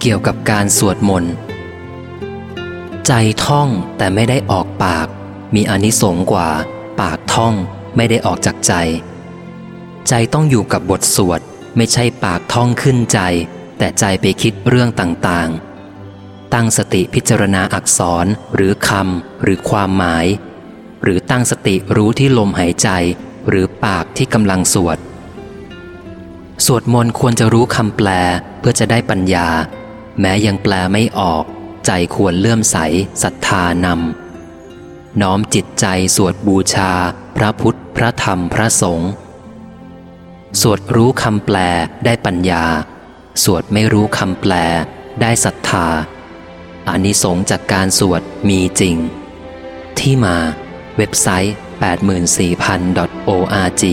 เกี่ยวกับการสวดมนต์ ใจท่องแต่ไม่ได้ออกปาก มีอนิสงส์กว่า ปากท่องไม่ได้ออกจากใจ ใจต้องอยู่กับบทสวด ไม่ใช่ปากท่องขึ้นใจ แต่ใจไปคิดเรื่องต่างๆ ตั้งสติพิจารณาอักษรหรือคำหรือความหมาย หรือตั้งสติรู้ที่ลมหายใจ หรือปากที่กำลังสวดสวดมนต์ควรจะรู้คำแปลเพื่อจะได้ปัญญา แม้ยังแปลไม่ออก ใจควรเลื่อมใสศรัทธานำน้อมจิตใจสวดบูชา พระพุทธ พระธรรมพระสงฆ์สวดรู้คำแปลได้ปัญญา สวดไม่รู้คำแปลได้ศรัทธาอานิสงส์จากการสวดมีจริง ที่มาเว็บไซต์ 84000.org